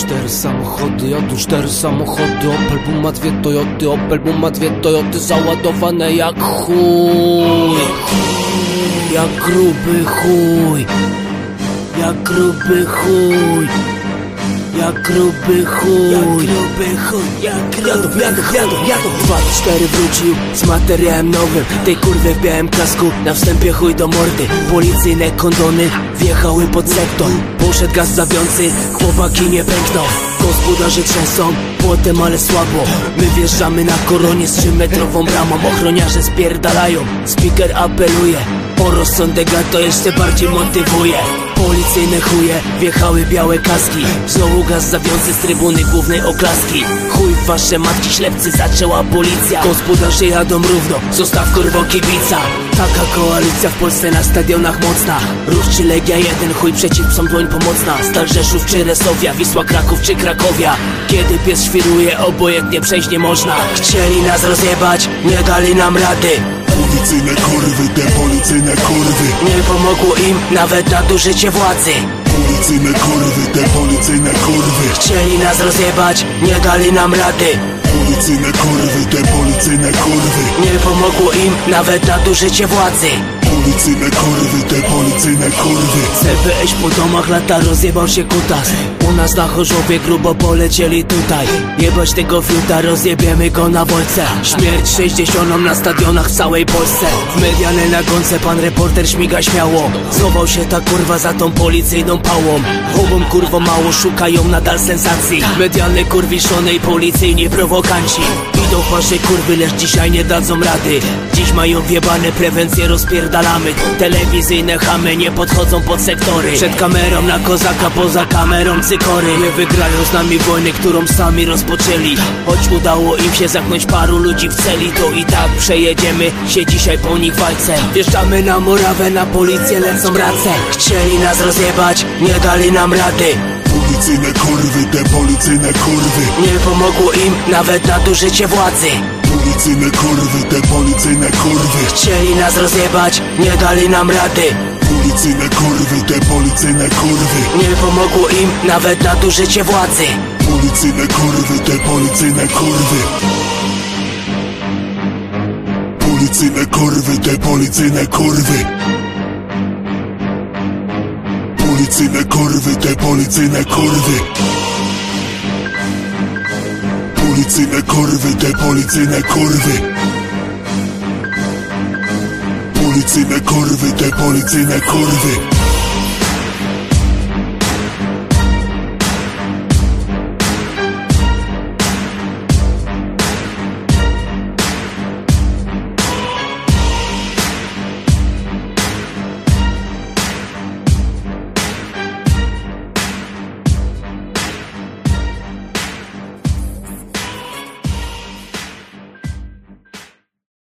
cztery samochody, otóż cztery samochody Opel Boom ma dwie Toyoty, Opel Boom ma dwie Toyoty Załadowane jak chuj. Jak gruby chuj. Jak gruby chuj jak gruby chuj. Jak gruby chuj Jak gruby jadą, jadą, jadą Dwa, cztery wrócił z materiałem nowym. Tej kurwy w białym kasku. Na wstępie chuj do mordy. Policyjne kondony Wjechały pod sektor. Poszedł gaz zawiący Chłopaki nie pękną. Gospodarze trzęsą Płotem ale słabo. My wjeżdżamy na koronie z trzymetrową bramą. Ochroniarze spierdalają. Speaker apeluje. O rozsądek, a to jeszcze bardziej motywuje Policyjne chuje, wjechały białe kaski. Znowu gaz zawiązy z trybuny głównej oklaski. Chuj w wasze matki ślepcy zaczęła policja. Gospodarze jadą równo, zostaw kurwo kibica. Taka koalicja w Polsce na stadionach mocna. Ruch czy Legia jeden, chuj przeciw psom dłoń pomocna. Stal Rzeszów czy Resowia, Wisła Kraków czy Krakowia. Kiedy pies świruje, obojętnie przejść nie można. Chcieli nas rozjebać, nie dali nam rady Policyjne kurwy, te policyjne kurwy. Nie pomogło im nawet nadużycie władzy. Policyjne kurwy, te policyjne kurwy. Chcieli nas rozjebać, nie dali nam rady. Policyjne kurwy, te policyjne kurwy. Nie pomogło im nawet nadużycie władzy Policyjne kurwy, te policyjne kurwy wyjść po domach, lata rozjebał się kutas. U nas na Chorzowie grubo polecieli tutaj. Jebać tego fiuta, rozjebiemy go na wolce Śmierć 60 na stadionach w całej Polsce. W medialnej nagonce pan reporter śmiga śmiało. Schował się ta kurwa za tą policyjną pałą. Chłopom kurwo mało szukają nadal sensacji. Medialne kurwiszone i policyjni prowokanci Idą wasze kurwy, lecz dzisiaj nie dadzą rady. Dziś mają wjebane prewencje, rozpierdalamy. Telewizyjne chamy nie podchodzą pod sektory. Przed kamerą na kozaka, poza kamerą cykory. Nie wygrają z nami wojny, którą sami rozpoczęli. Choć udało im się zamknąć paru ludzi w celi To i tak przejedziemy się dzisiaj po nich walce. Wjeżdżamy na murawę, na policję lecą race Chcieli nas rozjebać, nie dali nam rady Policyjne kurwy, te policyjne kurwy. Nie pomogło im nawet nadużycie władzy. Policyjne kurwy, te policyjne kurwy. Chcieli nas rozjebać, nie dali nam rady. Policyjne kurwy, te policyjne kurwy. Nie pomogło im nawet nadużycie władzy. Policyjne kurwy, te policyjne kurwy. Policyjne kurwy, te policyjne kurwy Policyjne kurwy, te policyjne kurwy Policyjne kurwy, te policyjne kurwy Policyjne kurwy, te policyjne kurwy